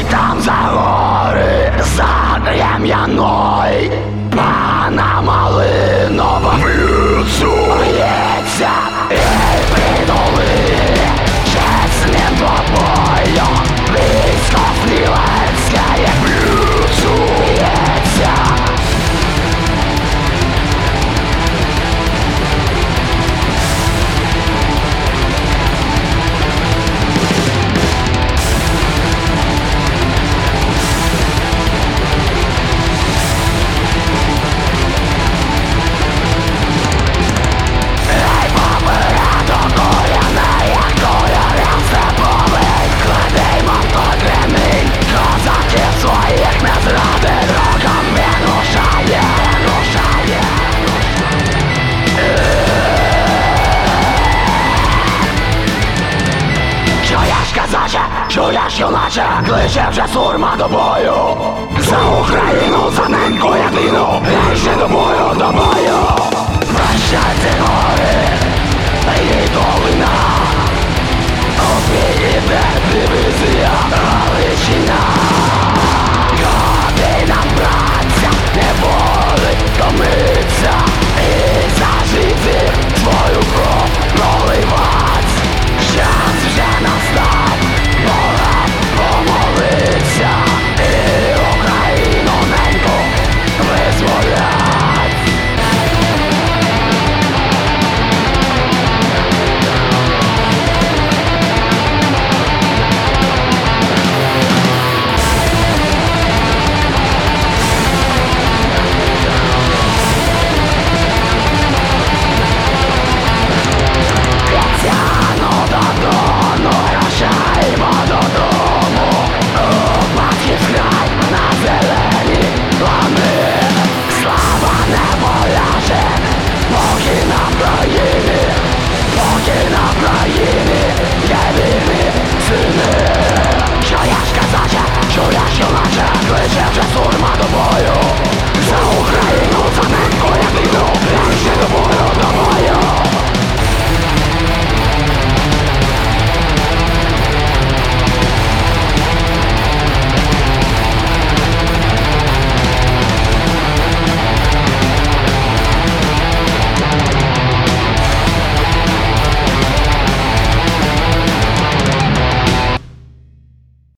Ой, там за горы, за Кремляной, пана. Чуєш, я чуєш, юначе, кличе вже сурма до бою. За Україну, за неньку єдину, я ще до бою, до бою